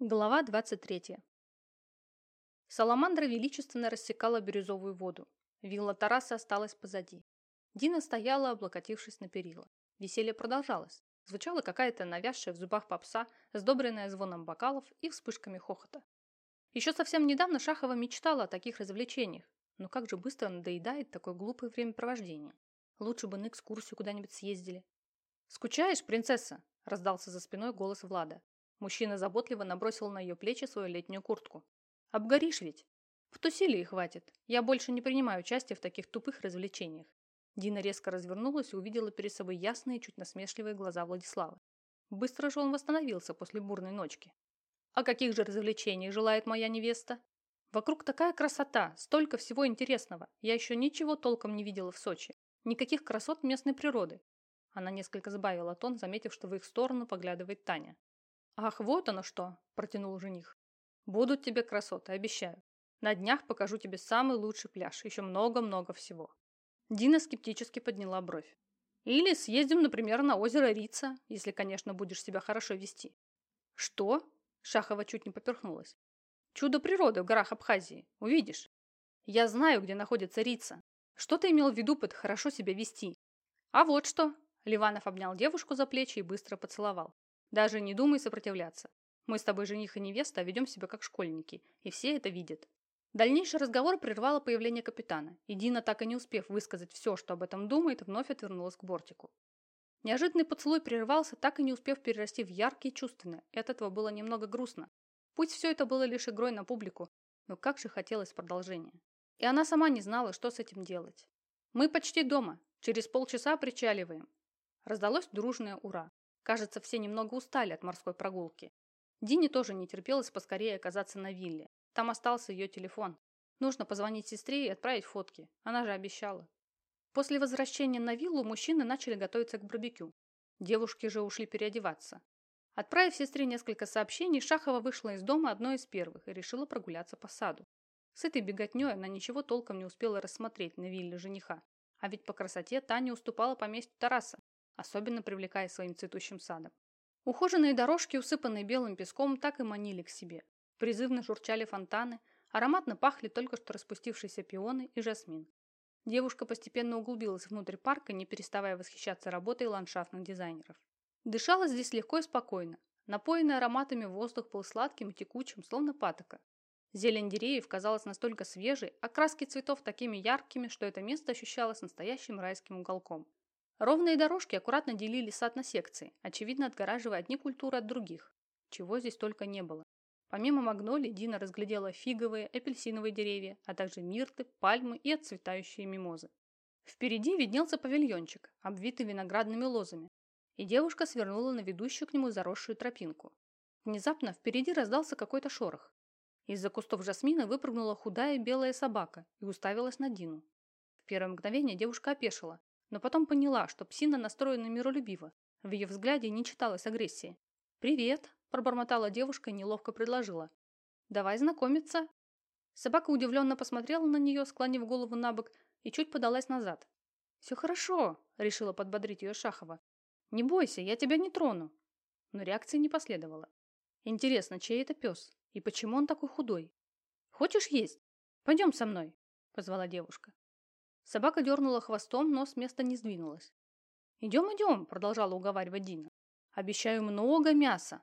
Глава 23. Саламандра величественно рассекала бирюзовую воду. Вилла Тараса осталась позади. Дина стояла, облокотившись на перила. Веселье продолжалось. Звучала какая-то навязшая в зубах попса, сдобренная звоном бокалов и вспышками хохота. Еще совсем недавно Шахова мечтала о таких развлечениях, но как же быстро надоедает такое глупое времяпровождение. Лучше бы на экскурсию куда-нибудь съездили. «Скучаешь, принцесса?» – раздался за спиной голос Влада. Мужчина заботливо набросил на ее плечи свою летнюю куртку. «Обгоришь ведь?» «Потусили и хватит. Я больше не принимаю участия в таких тупых развлечениях». Дина резко развернулась и увидела перед собой ясные, чуть насмешливые глаза Владислава. Быстро же он восстановился после бурной ночки. «А каких же развлечений желает моя невеста?» «Вокруг такая красота, столько всего интересного. Я еще ничего толком не видела в Сочи. Никаких красот местной природы». Она несколько сбавила тон, заметив, что в их сторону поглядывает Таня. «Ах, вот оно что!» – протянул жених. «Будут тебе красоты, обещаю. На днях покажу тебе самый лучший пляж, еще много-много всего». Дина скептически подняла бровь. «Или съездим, например, на озеро Рица, если, конечно, будешь себя хорошо вести». «Что?» – Шахова чуть не поперхнулась. «Чудо природы в горах Абхазии. Увидишь». «Я знаю, где находится Рица. Что ты имел в виду под хорошо себя вести?» «А вот что!» Ливанов обнял девушку за плечи и быстро поцеловал. Даже не думай сопротивляться. Мы с тобой жених и невеста ведем себя как школьники, и все это видят. Дальнейший разговор прервало появление капитана, и Дина, так и не успев высказать все, что об этом думает, вновь отвернулась к бортику. Неожиданный поцелуй прервался, так и не успев перерасти в яркие чувственные, и от этого было немного грустно. Пусть все это было лишь игрой на публику, но как же хотелось продолжения. И она сама не знала, что с этим делать. «Мы почти дома. Через полчаса причаливаем». Раздалось дружное «Ура». Кажется, все немного устали от морской прогулки. Дине тоже не терпелось поскорее оказаться на вилле. Там остался ее телефон. Нужно позвонить сестре и отправить фотки. Она же обещала. После возвращения на виллу мужчины начали готовиться к барбекю. Девушки же ушли переодеваться. Отправив сестре несколько сообщений, Шахова вышла из дома одной из первых и решила прогуляться по саду. С этой беготней она ничего толком не успела рассмотреть на вилле жениха. А ведь по красоте Таня уступала поместью Тараса особенно привлекая своим цветущим садом. Ухоженные дорожки, усыпанные белым песком, так и манили к себе. Призывно журчали фонтаны, ароматно пахли только что распустившиеся пионы и жасмин. Девушка постепенно углубилась внутрь парка, не переставая восхищаться работой ландшафтных дизайнеров. Дышалось здесь легко и спокойно. Напоенный ароматами воздух был сладким и текучим, словно патока. Зелень деревьев казалась настолько свежей, а краски цветов такими яркими, что это место ощущалось настоящим райским уголком. Ровные дорожки аккуратно делили сад на секции, очевидно отгораживая одни культуры от других. Чего здесь только не было. Помимо магнолий, Дина разглядела фиговые, апельсиновые деревья, а также мирты, пальмы и отцветающие мимозы. Впереди виднелся павильончик, обвитый виноградными лозами, и девушка свернула на ведущую к нему заросшую тропинку. Внезапно впереди раздался какой-то шорох. Из-за кустов жасмина выпрыгнула худая белая собака и уставилась на Дину. В первое мгновение девушка опешила, но потом поняла, что псина настроена миролюбиво. В ее взгляде не читалось агрессии. «Привет», – пробормотала девушка и неловко предложила. «Давай знакомиться». Собака удивленно посмотрела на нее, склонив голову на бок, и чуть подалась назад. «Все хорошо», – решила подбодрить ее Шахова. «Не бойся, я тебя не трону». Но реакции не последовало. «Интересно, чей это пес? И почему он такой худой?» «Хочешь есть? Пойдем со мной», – позвала девушка. Собака дернула хвостом, но с места не сдвинулась. «Идем, идем», – продолжала уговаривать Дина. «Обещаю много мяса».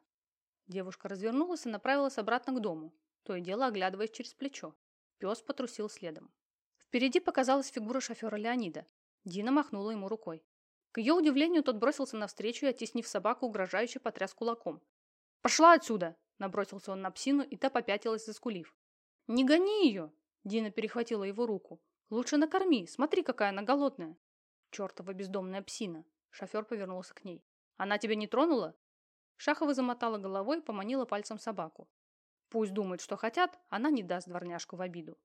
Девушка развернулась и направилась обратно к дому, то и дело оглядываясь через плечо. Пес потрусил следом. Впереди показалась фигура шофера Леонида. Дина махнула ему рукой. К ее удивлению, тот бросился навстречу и, оттеснив собаку, угрожающе потряс кулаком. «Пошла отсюда!» – набросился он на псину, и та попятилась, заскулив. «Не гони ее!» – Дина перехватила его руку. Лучше накорми, смотри, какая она голодная. Чертова бездомная псина. Шофер повернулся к ней. Она тебя не тронула? Шахова замотала головой и поманила пальцем собаку. Пусть думают, что хотят, она не даст дворняжку в обиду.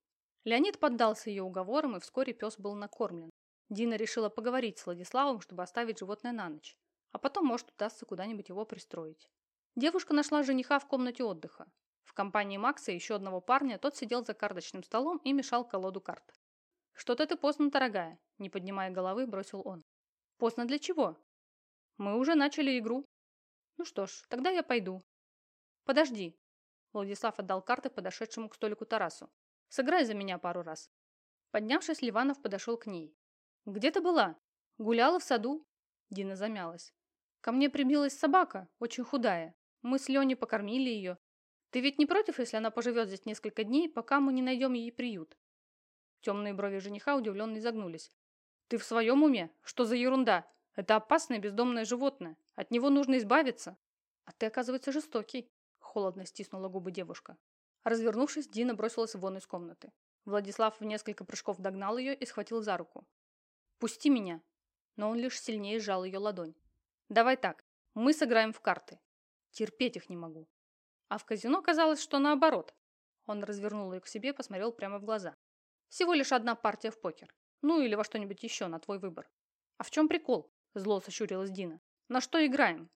Леонид поддался ее уговорам, и вскоре пес был накормлен. Дина решила поговорить с Владиславом, чтобы оставить животное на ночь. А потом, может, удастся куда-нибудь его пристроить. Девушка нашла жениха в комнате отдыха. В компании Макса и еще одного парня тот сидел за карточным столом и мешал колоду карт. «Что-то ты поздно, дорогая», – не поднимая головы, бросил он. «Поздно для чего?» «Мы уже начали игру». «Ну что ж, тогда я пойду». «Подожди». Владислав отдал карты подошедшему к столику Тарасу. «Сыграй за меня пару раз». Поднявшись, Ливанов подошел к ней. «Где ты была?» «Гуляла в саду». Дина замялась. «Ко мне прибилась собака, очень худая. Мы с Леней покормили ее. Ты ведь не против, если она поживет здесь несколько дней, пока мы не найдем ей приют?» Темные брови жениха удивленно изогнулись. «Ты в своем уме? Что за ерунда? Это опасное бездомное животное. От него нужно избавиться. А ты, оказывается, жестокий. Холодно стиснула губы девушка. Развернувшись, Дина бросилась вон из комнаты. Владислав в несколько прыжков догнал ее и схватил за руку. «Пусти меня!» Но он лишь сильнее сжал ее ладонь. «Давай так, мы сыграем в карты. Терпеть их не могу». А в казино казалось, что наоборот. Он развернул ее к себе и посмотрел прямо в глаза. «Всего лишь одна партия в покер. Ну или во что-нибудь еще, на твой выбор». «А в чем прикол?» – зло сощурилась Дина. «На что играем?»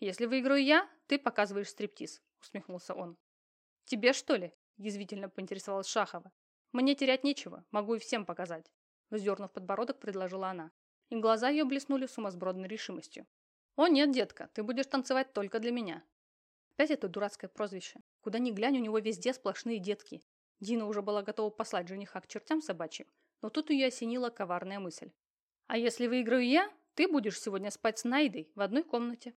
«Если выиграю я, ты показываешь стриптиз», – усмехнулся он. «Тебе, что ли?» – язвительно поинтересовалась Шахова. «Мне терять нечего, могу и всем показать», – вздернув подбородок, предложила она. И глаза ее блеснули сумасбродной решимостью. «О нет, детка, ты будешь танцевать только для меня». Опять это дурацкое прозвище. Куда ни глянь, у него везде сплошные детки. Дина уже была готова послать жениха к чертям собачьим, но тут ее осенила коварная мысль. «А если выиграю я, ты будешь сегодня спать с Найдой в одной комнате».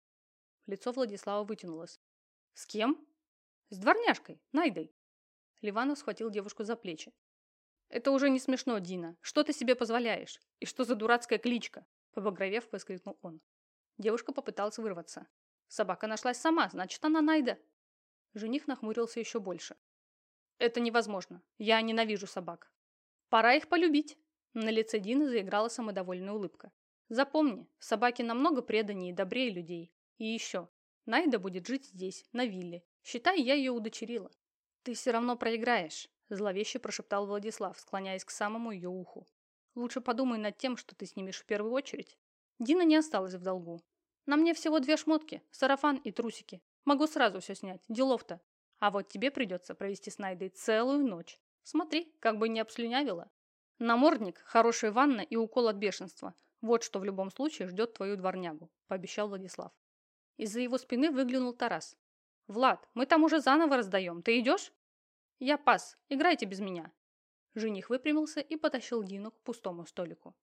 Лицо Владислава вытянулось. «С кем?» «С дворняжкой, Найдой». Ливанов схватил девушку за плечи. «Это уже не смешно, Дина. Что ты себе позволяешь? И что за дурацкая кличка?» Побагровев, воскликнул он. Девушка попыталась вырваться. «Собака нашлась сама, значит, она Найда». Жених нахмурился еще больше. «Это невозможно. Я ненавижу собак. Пора их полюбить». На лице Дины заиграла самодовольная улыбка. «Запомни, собаки намного преданнее и добрее людей. И еще, Найда будет жить здесь, на вилле. Считай, я ее удочерила. Ты все равно проиграешь, зловеще прошептал Владислав, склоняясь к самому ее уху. Лучше подумай над тем, что ты снимешь в первую очередь. Дина не осталась в долгу. На мне всего две шмотки, сарафан и трусики. Могу сразу все снять, делов-то. А вот тебе придется провести с Найдой целую ночь. Смотри, как бы не обслюнявила. Намордник, хорошая ванна и укол от бешенства. Вот что в любом случае ждет твою дворнягу, пообещал Владислав. Из-за его спины выглянул Тарас. «Влад, мы там уже заново раздаем. Ты идешь?» «Я пас. Играйте без меня». Жених выпрямился и потащил Дину к пустому столику.